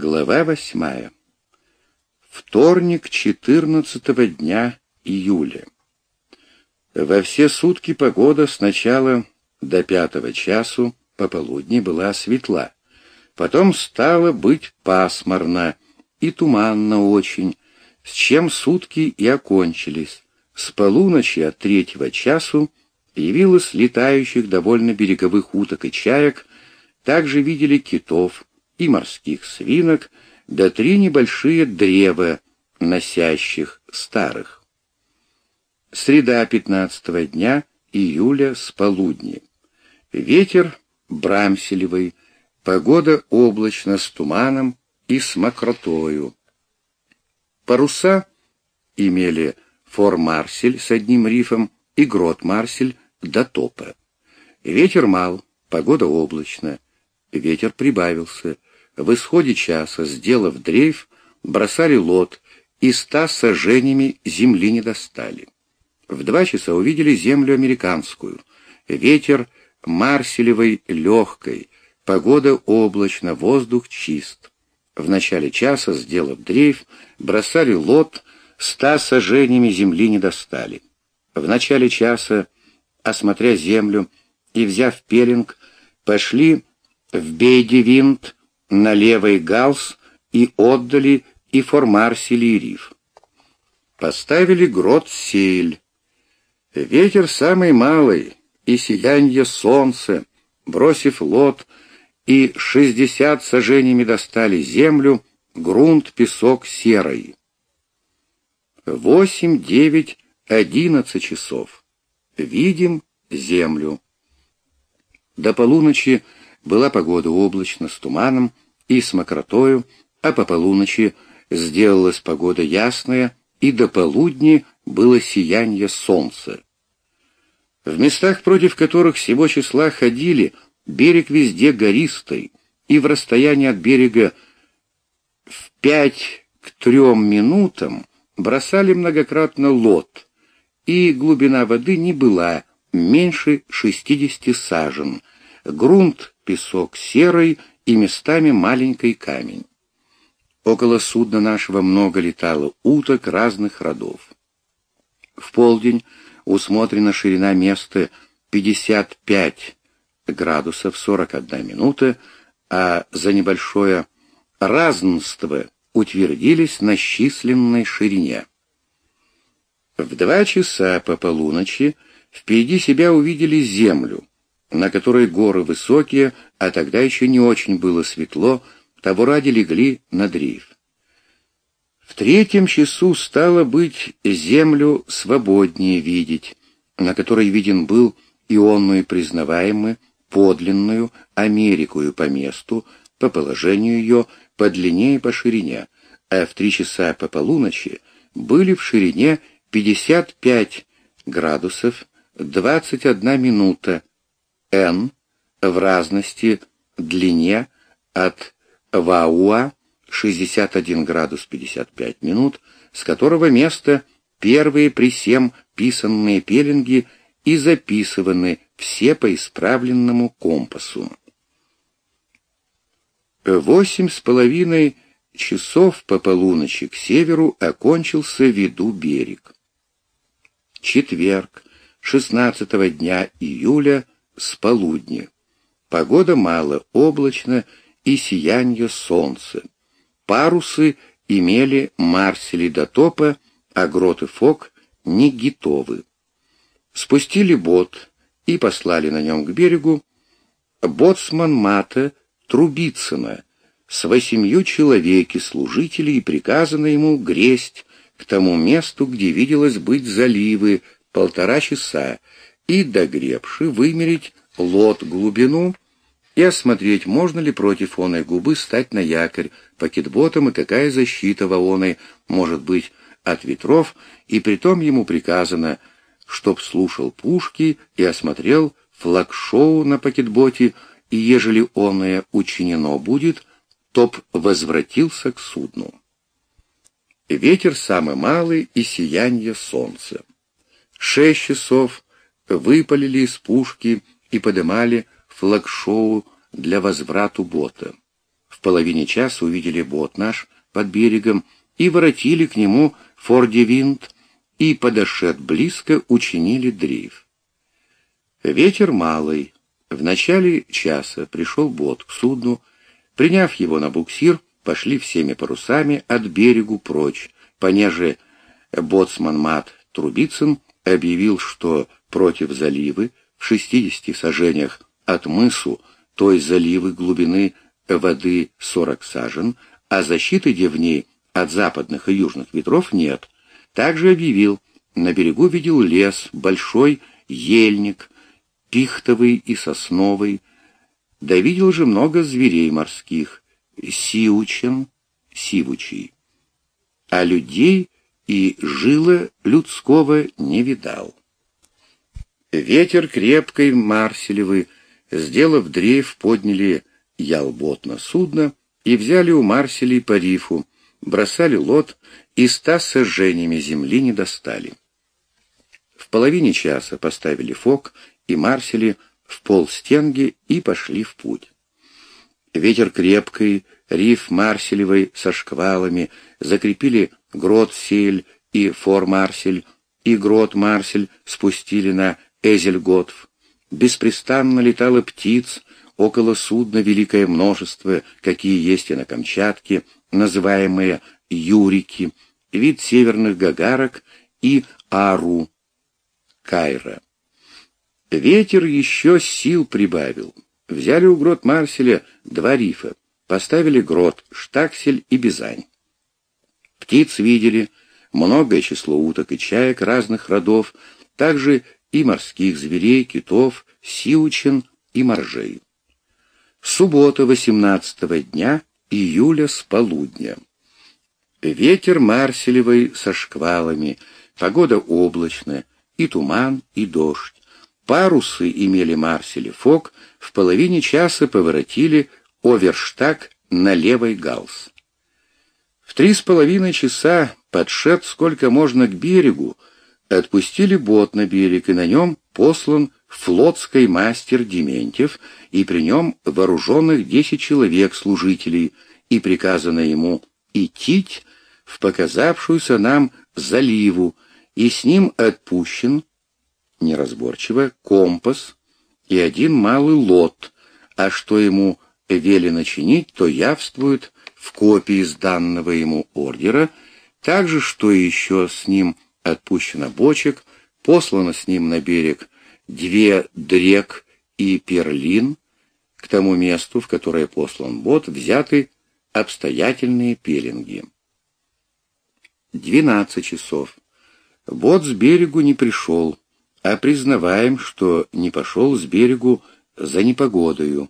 Глава восьмая. Вторник, четырнадцатого дня июля. Во все сутки погода сначала до пятого часу пополудни была светла, потом стало быть пасмурно и туманно очень, с чем сутки и окончились. С полуночи от третьего часу явилось летающих довольно береговых уток и чаек, также видели китов, и морских свинок, да три небольшие древа, носящих старых. Среда пятнадцатого дня июля с полудня. Ветер брамселевый, погода облачно с туманом и с мокротою. Паруса имели фор-марсель с одним рифом и грот-марсель до топа. Ветер мал, погода облачная, ветер прибавился — в исходе часа, сделав дрейф, бросали лот и ста сожжениями земли не достали. В два часа увидели землю американскую. Ветер марселевой легкой, погода облачно, воздух чист. В начале часа, сделав дрейф, бросали лот, ста сожжениями земли не достали. В начале часа, осмотря землю и взяв пелинг, пошли в Бейдевинт, на левый галс и отдали и формарсили риф. Поставили грот сель. Ветер самый малый, и сиянье солнца, бросив лот, и шестьдесят сажениями достали землю, грунт, песок серый. Восемь, девять, одиннадцать часов. Видим землю. До полуночи была погода облачно, с туманом и с мокротою, а по полуночи сделалась погода ясная, и до полудня было сияние солнца. В местах, против которых всего числа ходили, берег везде гористый, и в расстоянии от берега в пять к трем минутам бросали многократно лот, и глубина воды не была меньше шестидесяти сажен, грунт песок серый и местами маленький камень. Около судна нашего много летало уток разных родов. В полдень усмотрена ширина места 55 градусов 41 минута, а за небольшое разнство утвердились на численной ширине. В два часа по полуночи впереди себя увидели землю, на которой горы высокие, а тогда еще не очень было светло, того ради легли на дрейф. В третьем часу стало быть землю свободнее видеть, на которой виден был ионную признаваемую, подлинную Америкую по месту, по положению ее, по длине и по ширине, а в три часа по полуночи были в ширине 55 градусов 21 минута, N в разности длине от Вауа 61 градус 55 минут, с которого места первые при всем писанные пеленги и записываны все по исправленному компасу. Восемь с половиной часов по полуночи к северу окончился виду берег. Четверг, 16 дня июля с полудня. Погода мало облачно и сияние солнца. Парусы имели марсели до топа, а гроты фок не гитовы. Спустили бот и послали на нем к берегу боцман Мата Трубицына с восемью человеки служителей приказано ему гресть к тому месту, где виделось быть заливы, полтора часа, и, догребши, вымерить лот глубину и осмотреть, можно ли против оной губы стать на якорь пакетботом и какая защита вооной может быть от ветров, и притом ему приказано, чтоб слушал пушки и осмотрел флагшоу на пакетботе, и ежели оное учинено будет, топ возвратился к судну. Ветер самый малый и сияние солнца. Шесть часов выпалили из пушки и подымали флагшоу для возврату бота. В половине часа увидели бот наш под берегом и воротили к нему фордевинт и, подошед близко, учинили дрейф. Ветер малый. В начале часа пришел бот к судну, приняв его на буксир, пошли всеми парусами от берегу прочь, понеже боцман Мат Трубицын объявил, что против заливы в 60 сажениях от мысу той заливы глубины воды 40 сажен, а защиты дней от западных и южных ветров нет. Также объявил, на берегу видел лес, большой ельник, пихтовый и сосновый, да видел же много зверей морских, сиучен, сивучий, а людей и жила людского не видал. Ветер крепкой марселевый, сделав дрейф, подняли ялбот на судно и взяли у марселей по рифу, бросали лот и ста сожжениями земли не достали. В половине часа поставили фок и марсели в пол стенги и пошли в путь. Ветер крепкий, риф марселевый со шквалами, закрепили грот Сель и фор Марсель, и грот Марсель спустили на Эзельготф. Беспрестанно летало птиц, около судна великое множество, какие есть и на Камчатке, называемые юрики, вид северных гагарок и ару, кайра. Ветер еще сил прибавил. Взяли у грот Марселя два рифа, поставили грот Штаксель и Бизань. Птиц видели, многое число уток и чаек разных родов, также и морских зверей, китов, сиучин и моржей. Суббота 18 дня июля с полудня. Ветер марселевый со шквалами, погода облачная, и туман, и дождь. Парусы имели марсели фок, в половине часа поворотили оверштаг на левый галс. В три с половиной часа подшед сколько можно к берегу, отпустили бот на берег, и на нем послан флотский мастер Дементьев, и при нем вооруженных десять человек служителей, и приказано ему идти в показавшуюся нам заливу, и с ним отпущен, неразборчиво, компас и один малый лот, а что ему велено чинить, то явствует в копии из данного ему ордера, также, что еще с ним отпущено бочек, послано с ним на берег две дрек и перлин, к тому месту, в которое послан бот, взяты обстоятельные пеленги. Двенадцать часов. Бот с берегу не пришел, а признаваем, что не пошел с берегу за непогодою.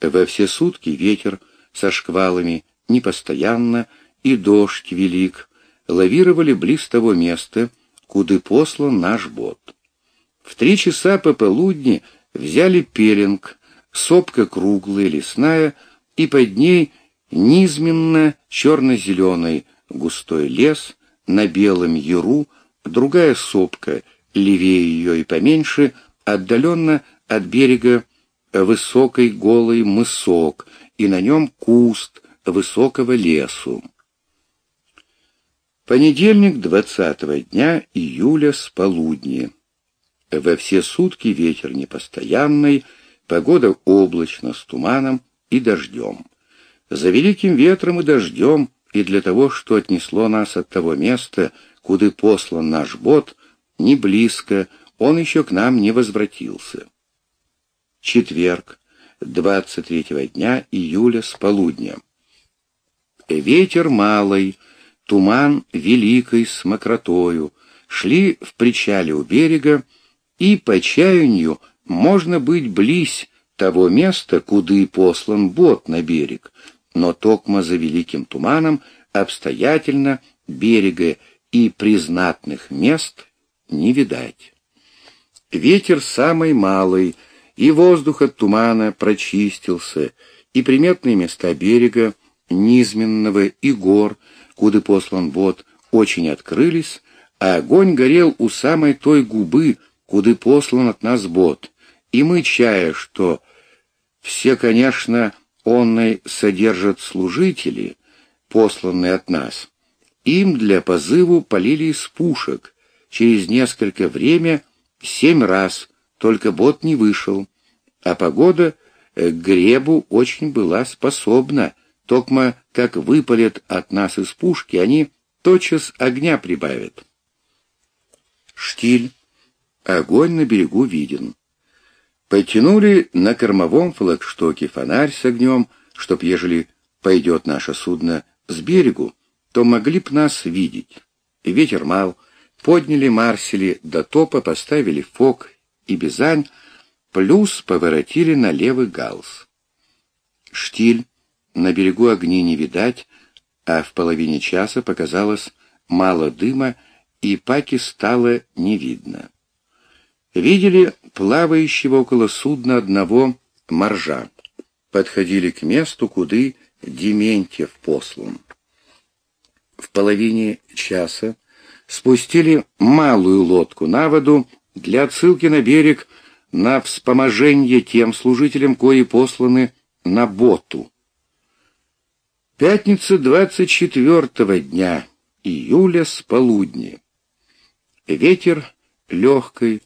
Во все сутки ветер со шквалами непостоянно и дождь велик, лавировали близ того места, куда послан наш бот. В три часа пополудни взяли пеленг, сопка круглая, лесная, и под ней низменно черно-зеленый густой лес, на белом яру другая сопка, левее ее и поменьше, отдаленно от берега высокий голый мысок, и на нем куст высокого лесу. Понедельник, 20 дня июля с полудня. Во все сутки ветер непостоянный, погода облачно с туманом и дождем. За великим ветром и дождем, и для того, что отнесло нас от того места, куда послан наш бот, не близко, он еще к нам не возвратился. Четверг, 23 дня июля с полудня. Ветер малый, туман великой с мокротою, шли в причале у берега, и по чаянию можно быть близ того места, куда и послан бот на берег, но токмо за великим туманом обстоятельно берега и признатных мест не видать. Ветер самый малый, и воздух от тумана прочистился, и приметные места берега, низменного и гор, куда послан бот, очень открылись, а огонь горел у самой той губы, куда послан от нас бот, и мы, чая, что все, конечно, онной содержат служители, посланные от нас, им для позыву полили из пушек. Через несколько время семь раз, только бот не вышел, а погода к гребу очень была способна. Токма, как выпалят от нас из пушки, они тотчас огня прибавят. Штиль. Огонь на берегу виден. Потянули на кормовом флагштоке фонарь с огнем, чтоб, ежели пойдет наше судно с берегу, то могли б нас видеть. Ветер мал, подняли марсели до топа, поставили фок и бизань, плюс поворотили на левый галс. Штиль, на берегу огни не видать, а в половине часа показалось мало дыма, и паки стало не видно видели плавающего около судна одного моржа. Подходили к месту, куды Дементьев послан. В половине часа спустили малую лодку на воду для отсылки на берег на вспоможение тем служителям, кои посланы на боту. Пятница двадцать четвертого дня июля с полудня. Ветер легкий,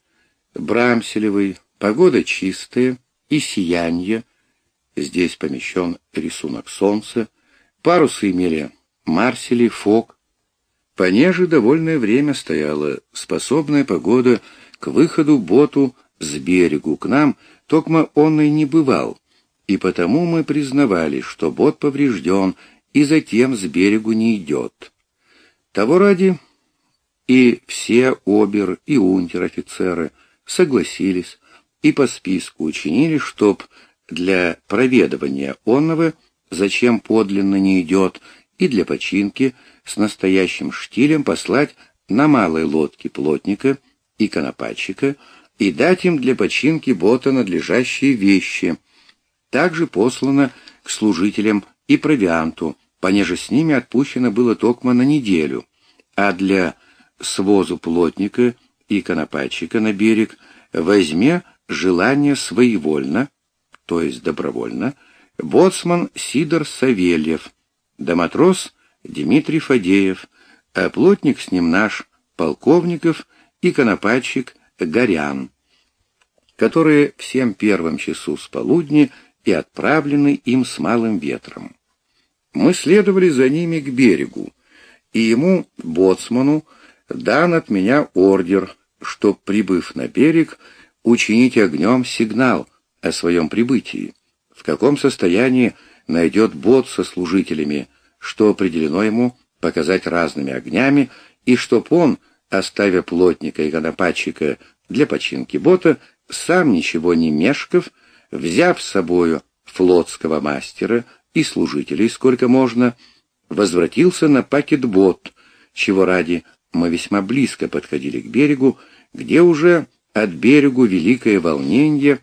Брамселевый, погода чистая и сияние. Здесь помещен рисунок солнца. Парусы имели Марсели, Фок. Понеже довольное время стояла способная погода к выходу боту с берегу к нам, токмо он и не бывал, и потому мы признавали, что бот поврежден и затем с берегу не идет. Того ради и все обер и унтер-офицеры — согласились и по списку учинили, чтоб для проведывания онного, зачем подлинно не идет, и для починки с настоящим штилем послать на малой лодке плотника и конопатчика и дать им для починки бота надлежащие вещи. Также послано к служителям и провианту, понеже с ними отпущено было токмо на неделю, а для свозу плотника и конопатчика на берег, возьме желание своевольно, то есть добровольно, боцман Сидор Савельев, да матрос Дмитрий Фадеев, а плотник с ним наш Полковников и конопатчик Горян, которые всем первым часу с полудня и отправлены им с малым ветром. Мы следовали за ними к берегу, и ему, боцману, дан от меня ордер, чтоб, прибыв на берег, учинить огнем сигнал о своем прибытии, в каком состоянии найдет бот со служителями, что определено ему показать разными огнями, и чтоб он, оставя плотника и конопатчика для починки бота, сам ничего не мешков, взяв с собою флотского мастера и служителей сколько можно, возвратился на пакет-бот, чего ради мы весьма близко подходили к берегу, где уже от берегу великое волнение,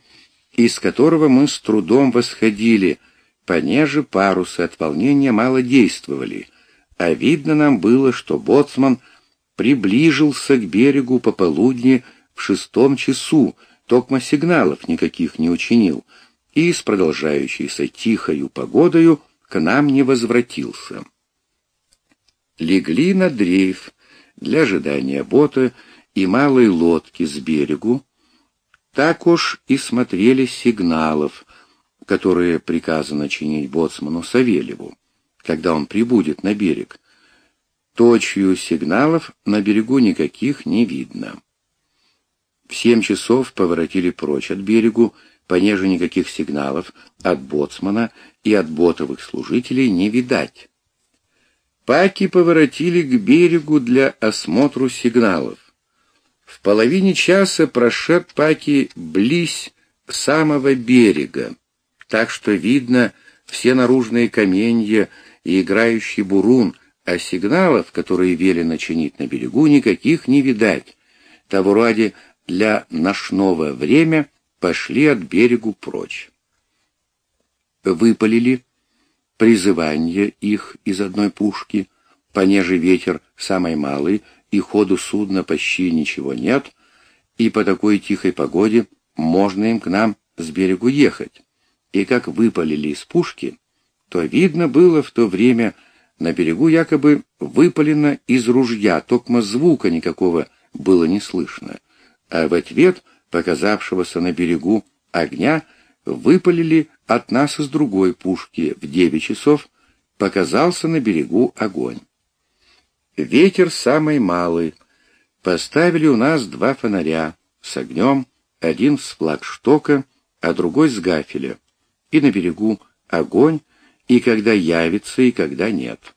из которого мы с трудом восходили, понеже парусы от волнения мало действовали, а видно нам было, что боцман приближился к берегу пополудни в шестом часу, токмо сигналов никаких не учинил, и с продолжающейся тихою погодою к нам не возвратился. Легли на дрейф, для ожидания бота и малой лодки с берегу, так уж и смотрели сигналов, которые приказано чинить боцману Савельеву, когда он прибудет на берег. Точью сигналов на берегу никаких не видно. В семь часов поворотили прочь от берегу, понеже никаких сигналов от боцмана и от ботовых служителей не видать. Паки поворотили к берегу для осмотру сигналов. В половине часа прошед Паки близь самого берега, так что видно все наружные каменья и играющий бурун, а сигналов, которые велено чинить на берегу, никаких не видать. Того ради для ношного время пошли от берегу прочь. Выпалили призывание их из одной пушки, понеже ветер самый малый, и ходу судна почти ничего нет, и по такой тихой погоде можно им к нам с берегу ехать. и как выпалили из пушки, то видно было в то время на берегу якобы выпалено из ружья, токмо звука никакого было не слышно, а в ответ показавшегося на берегу огня выпалили от нас из другой пушки в девять часов, показался на берегу огонь. Ветер самый малый. Поставили у нас два фонаря с огнем, один с флагштока, а другой с гафеля. И на берегу огонь, и когда явится, и когда нет.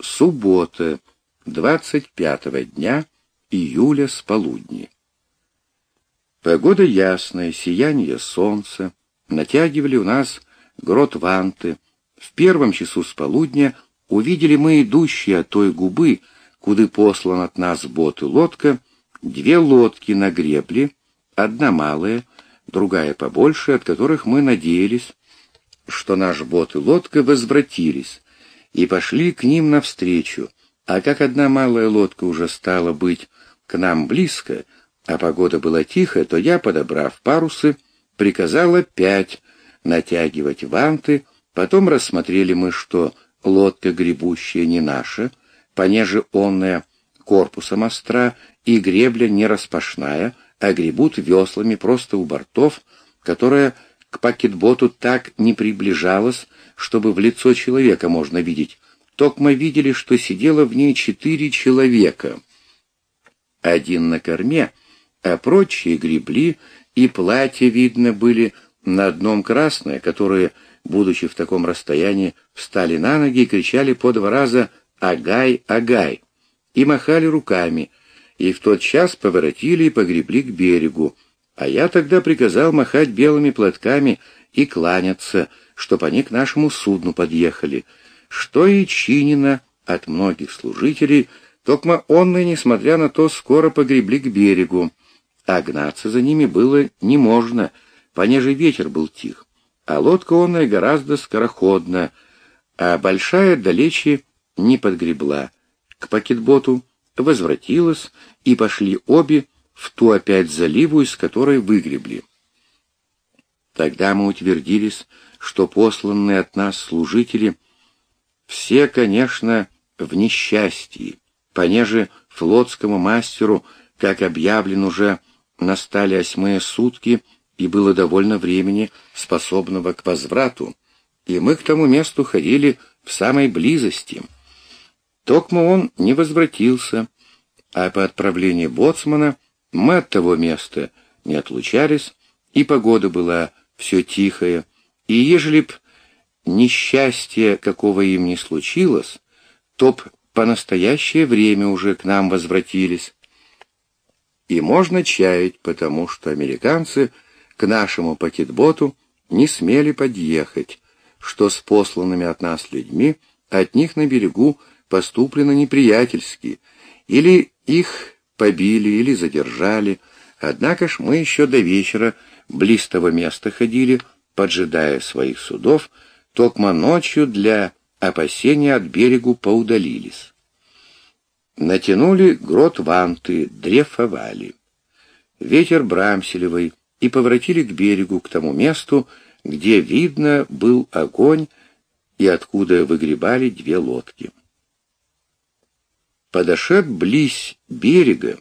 Суббота, 25 дня июля с полудня. Погода ясная, сияние солнца, натягивали у нас грот ванты. В первом часу с полудня увидели мы идущие от той губы, куда послан от нас бот и лодка, две лодки на гребле, одна малая, другая побольше, от которых мы надеялись, что наш бот и лодка возвратились, и пошли к ним навстречу, а как одна малая лодка уже стала быть к нам близко, а погода была тихая, то я, подобрав парусы, приказал опять натягивать ванты, потом рассмотрели мы, что лодка гребущая не наша, понеже онная корпусом остра и гребля не распашная, а гребут веслами просто у бортов, которая к пакетботу так не приближалась, чтобы в лицо человека можно видеть. Только мы видели, что сидело в ней четыре человека. Один на корме, а прочие гребли, и платья, видно, были на одном красное, которые, будучи в таком расстоянии, встали на ноги и кричали по два раза «Агай, агай!» и махали руками, и в тот час поворотили и погребли к берегу, а я тогда приказал махать белыми платками и кланяться, чтоб они к нашему судну подъехали, что и чинено от многих служителей, токмо онны, несмотря на то, скоро погребли к берегу, а гнаться за ними было не можно, понеже ветер был тих, а лодка онная гораздо скороходна, а большая далече не подгребла. К пакетботу возвратилась, и пошли обе в ту опять заливу, из которой выгребли. Тогда мы утвердились, что посланные от нас служители все, конечно, в несчастье, понеже флотскому мастеру, как объявлен уже, настали осьмые сутки, и было довольно времени, способного к возврату, и мы к тому месту ходили в самой близости. Токмо он не возвратился, а по отправлении боцмана мы от того места не отлучались, и погода была все тихая, и ежели б несчастье, какого им не случилось, то б по настоящее время уже к нам возвратились. И можно чаять, потому что американцы к нашему пакетботу не смели подъехать, что с посланными от нас людьми от них на берегу поступлено неприятельски, или их побили или задержали, однако ж мы еще до вечера близ того места ходили, поджидая своих судов, токмо ночью для опасения от берегу поудалились. Натянули грот ванты, дрефовали. Ветер брамселевый, и поворотили к берегу, к тому месту, где, видно, был огонь и откуда выгребали две лодки. Подошед близь берега,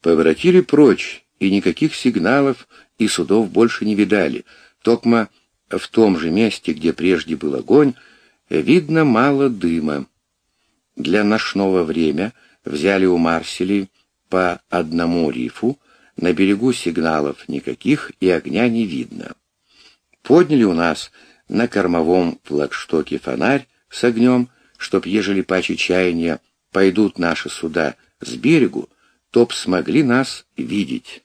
поворотили прочь, и никаких сигналов и судов больше не видали. Токма в том же месте, где прежде был огонь, видно мало дыма. Для ночного время взяли у Марселей по одному рифу, на берегу сигналов никаких и огня не видно. Подняли у нас на кормовом флагштоке фонарь с огнем, чтоб, ежели паче чаяния, пойдут наши суда с берегу, то б смогли нас видеть.